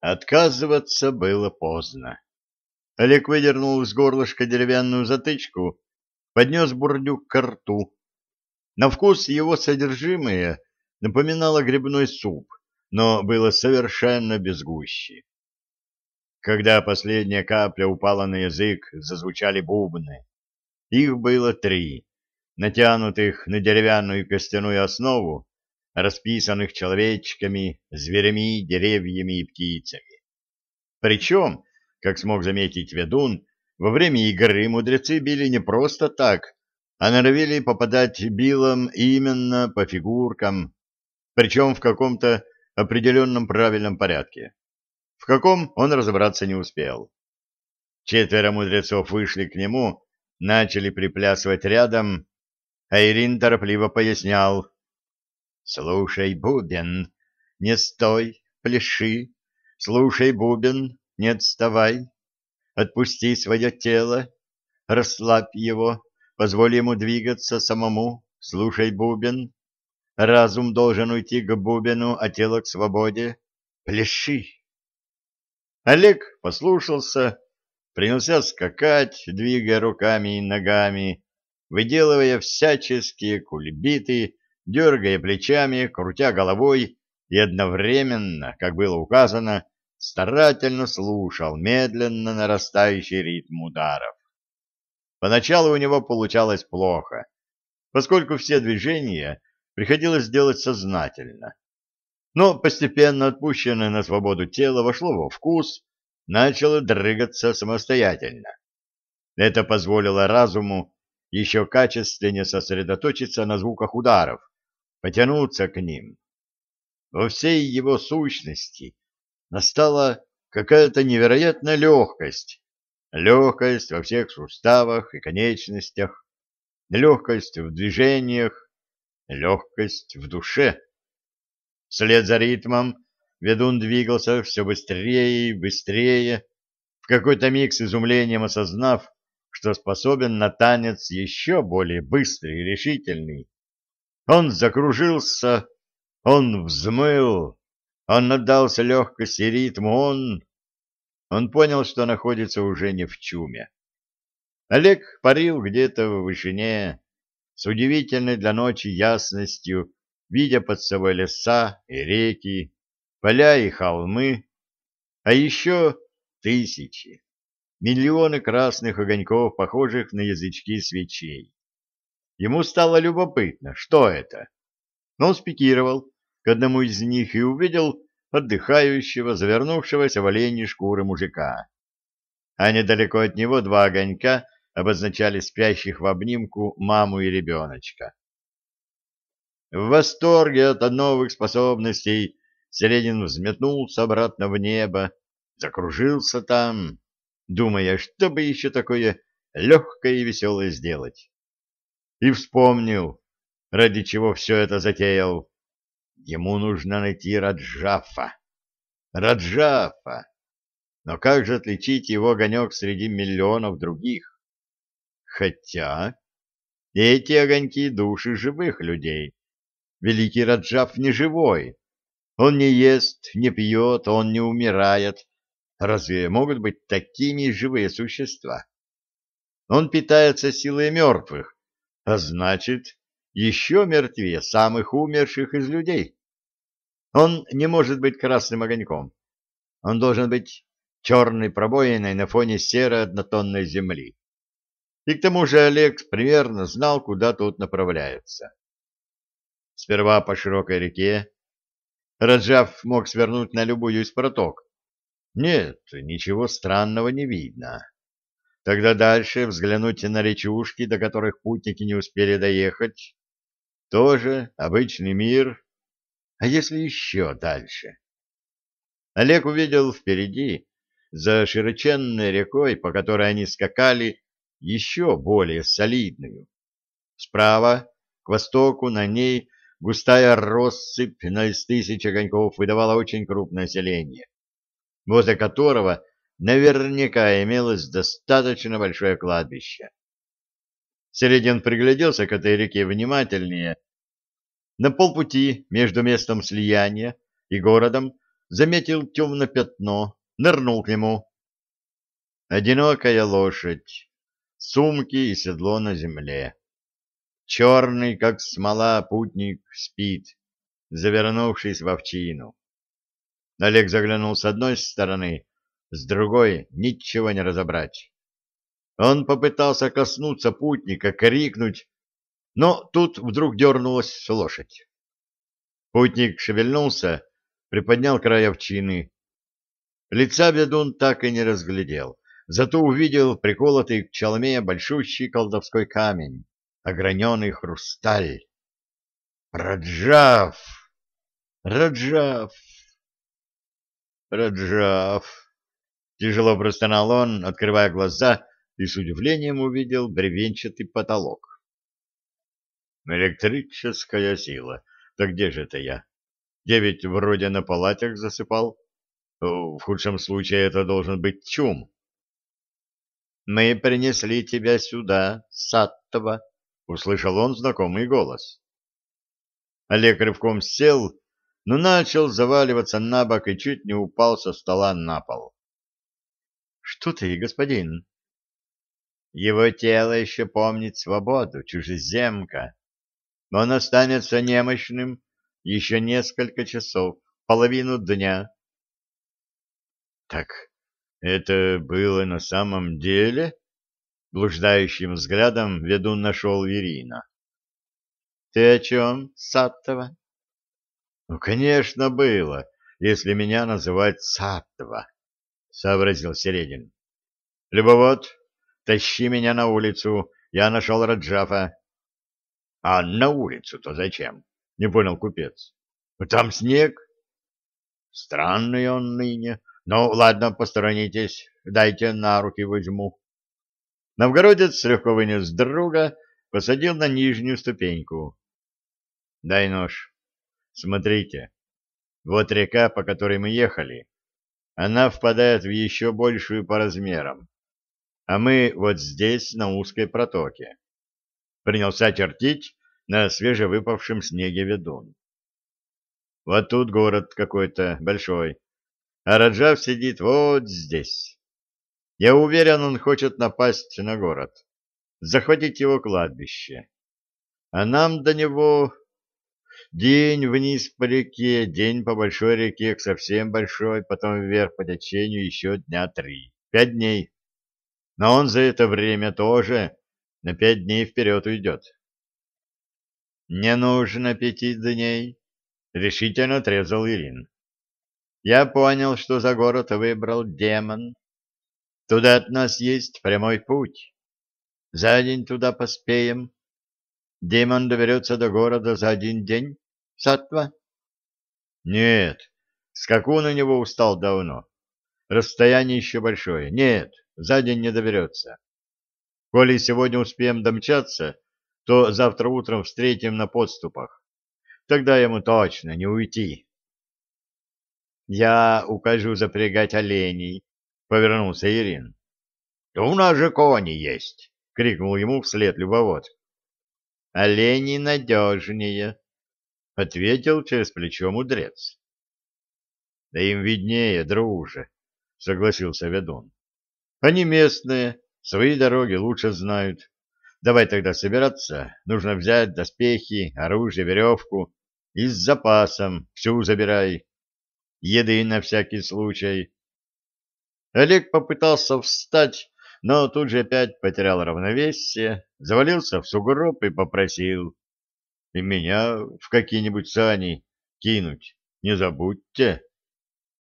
Отказываться было поздно. Олег выдернул из горлышка деревянную затычку, поднес бурдюк к рту. На вкус его содержимое напоминало грибной суп, но было совершенно без гущи. Когда последняя капля упала на язык, зазвучали бубны. Их было три, натянутых на деревянную костяную основу, расписанных человечками, зверями, деревьями и птицами. Причем, как смог заметить ведун, во время игры мудрецы били не просто так, а норовили попадать билом именно по фигуркам, причем в каком-то определенном правильном порядке. В каком он разобраться не успел. Четверо мудрецов вышли к нему, начали приплясывать рядом, а Ирин торопливо пояснял, Слушай, Бубен, не стой, пляши. Слушай, Бубен, не отставай. Отпусти свое тело, расслабь его, позволь ему двигаться самому. Слушай, Бубен. Разум должен уйти к Бубену, а тело к свободе. Пляши. Олег послушался, принялся скакать, двигая руками и ногами, выделывая всяческие кульбиты, дергая плечами, крутя головой и одновременно, как было указано, старательно слушал медленно нарастающий ритм ударов. Поначалу у него получалось плохо, поскольку все движения приходилось делать сознательно. Но постепенно отпущенное на свободу тело вошло во вкус, начало дрыгаться самостоятельно. Это позволило разуму еще качественнее сосредоточиться на звуках ударов, потянуться к ним. Во всей его сущности настала какая-то невероятная легкость, легкость во всех суставах и конечностях, легкость в движениях, легкость в душе. Вслед за ритмом ведун двигался все быстрее и быстрее, в какой-то миг с изумлением осознав, что способен на танец еще более быстрый и решительный. Он закружился, он взмыл, он отдался легкости ритму, он... Он понял, что находится уже не в чуме. Олег парил где-то в вышине, с удивительной для ночи ясностью, видя под собой леса и реки, поля и холмы, а еще тысячи, миллионы красных огоньков, похожих на язычки свечей. Ему стало любопытно, что это. Но он спикировал к одному из них и увидел отдыхающего, завернувшегося в оленьи шкуры мужика. А недалеко от него два огонька обозначали спящих в обнимку маму и ребеночка. В восторге от новых способностей Селенин взметнулся обратно в небо, закружился там, думая, что бы еще такое легкое и веселое сделать и вспомнил, ради чего все это затеял. Ему нужно найти Раджафа. Раджафа! Но как же отличить его огонек среди миллионов других? Хотя эти огоньки — души живых людей. Великий Раджаф не живой. Он не ест, не пьет, он не умирает. Разве могут быть такими живые существа? Он питается силой мертвых, а значит, еще мертвее самых умерших из людей. Он не может быть красным огоньком. Он должен быть черной пробоиной на фоне серой однотонной земли. И к тому же Олег примерно знал, куда тут направляется. Сперва по широкой реке. Раджав мог свернуть на любую из проток. Нет, ничего странного не видно. Тогда дальше взглянуть на речушки, до которых путники не успели доехать. Тоже обычный мир. А если еще дальше? Олег увидел впереди, за широченной рекой, по которой они скакали, еще более солидную. Справа, к востоку, на ней густая россыпь на из тысяч огоньков выдавала очень крупное селение, возле которого наверняка имелось достаточно большое кладбище. Середин пригляделся к этой реке внимательнее. На полпути между местом слияния и городом заметил темное пятно, нырнул к нему. Одинокая лошадь, сумки и седло на земле. Черный, как смола, путник спит, завернувшись в овчину. Олег заглянул с одной стороны, с другой ничего не разобрать. Он попытался коснуться путника, крикнуть, но тут вдруг дернулась лошадь. Путник шевельнулся, приподнял край овчины. Лица ведун так и не разглядел, зато увидел приколотый к чалме большущий колдовской камень, ограненный хрусталь. Раджав! Раджав! Раджав! Тяжело простонал он, открывая глаза, и с удивлением увидел бревенчатый потолок. Электрическая сила. Так где же это я? Девять вроде на палатях засыпал. В худшем случае это должен быть чум. Мы принесли тебя сюда, Саттова, услышал он знакомый голос. Олег рывком сел, но начал заваливаться на бок и чуть не упал со стола на пол. Что ты, господин? Его тело еще помнит свободу, чужеземка. Но он останется немощным еще несколько часов, половину дня. Так это было на самом деле? Блуждающим взглядом ведун нашел Ирина. Ты о чем, Саттова? Ну, конечно, было, если меня называть Саттова, сообразил Середин. Любовод, тащи меня на улицу, я нашел Раджафа. А на улицу-то зачем? Не понял купец. Там снег. Странный он ныне. Ну, ладно, посторонитесь, дайте на руки возьму. Новгородец легко вынес друга, посадил на нижнюю ступеньку. Дай нож. Смотрите. Вот река, по которой мы ехали. Она впадает в еще большую по размерам. А мы вот здесь, на узкой протоке принялся чертить на свежевыпавшем снеге ведун. Вот тут город какой-то большой, а Раджав сидит вот здесь. Я уверен, он хочет напасть на город, захватить его кладбище. А нам до него день вниз по реке, день по большой реке к совсем большой, потом вверх по течению еще дня три. Пять дней. Но он за это время тоже на пять дней вперед уйдет. «Не нужно пяти дней», — решительно отрезал Ирин. «Я понял, что за город выбрал демон. Туда от нас есть прямой путь. За день туда поспеем. Демон доберется до города за один день, Сатва?» «Нет, скаку на него устал давно. Расстояние еще большое. Нет, за день не доберется. Коли сегодня успеем домчаться, то завтра утром встретим на подступах. Тогда ему точно не уйти. Я укажу запрягать оленей, — повернулся Ирин. — Да у нас же кони есть, — крикнул ему вслед любовод. — Олени надежнее, — ответил через плечо мудрец. — Да им виднее, друже, — согласился ведун. — Они местные, Свои дороги лучше знают. Давай тогда собираться. Нужно взять доспехи, оружие, веревку. И с запасом всю забирай. Еды на всякий случай. Олег попытался встать, но тут же опять потерял равновесие, завалился в сугроб и попросил. И меня в какие-нибудь сани кинуть не забудьте.